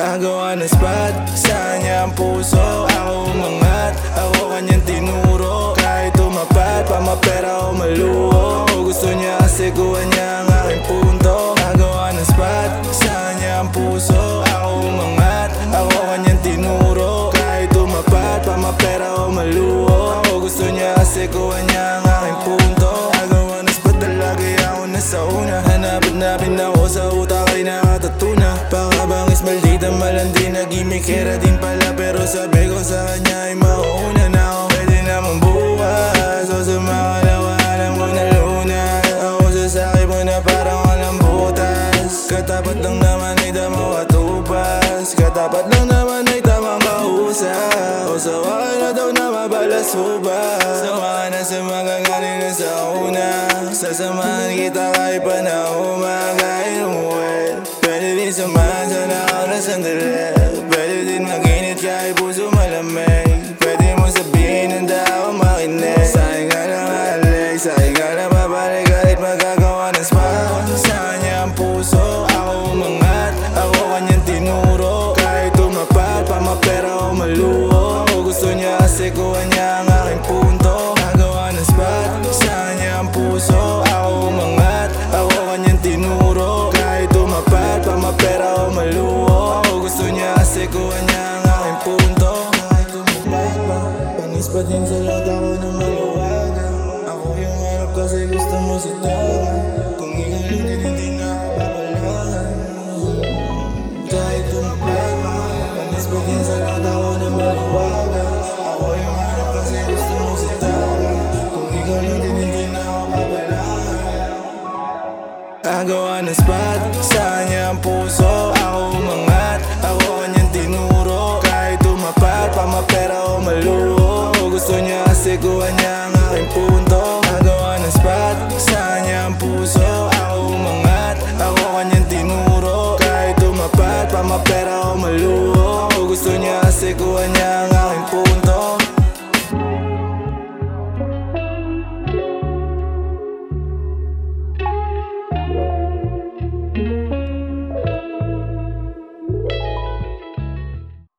Agawa ng spot Sa kanya ang puso Ako umangat Ako kanyang tinuro Kahit tumapat Pamapera o maluho. Gusto niya kasi kuha niya ang aking punto. Agawa ng spot Sa kanya ang puso Ako umangat Ako kanyang tinuro Kahit tumapat Pamapera o maluho. Gusto niya kasi kuha niya ang Hanapin-napin ako sa utak ay nakatatuna Pakabangis maldita malandi. Nagimikera din pala Pero sabi ko sa kanya ay mauuna na ako. Pwede namang bukas. O sa mga kalawa alam ko na luna Ako sasakay mo na parang walang butas. Katapat lang naman ay damo at upas Katapat lang naman ay tamang kausap O sawa na daw na mabalas ubas Sawa ka na sa magagaling na sa una. Sasamahan kita kahit pa na umagain umuwi. Pwede din samahan sa nakaw na sandali Pwede din maginit kahit puso malamig. Pwede mo sabihin ang tao makinig. Sa'yo ka na halik Sa'yo ka na babalik kahit magagawa ng spot kuha niya ang aking punto. Panis pa din sa lahat ako na maliwagan Ako yung harap kasi gusto mo si Kung ikaw lang din hindi na ako babalakan kahit tumapat pa Panis pa din sa lahat ako na maliwagan Ako yung harap kasi gusto mo si Kung ikaw lang din hindi na ako babalakan Agawa ng spot Sa kanya ang puso Gusto niya kasi kuha niya ang aking punto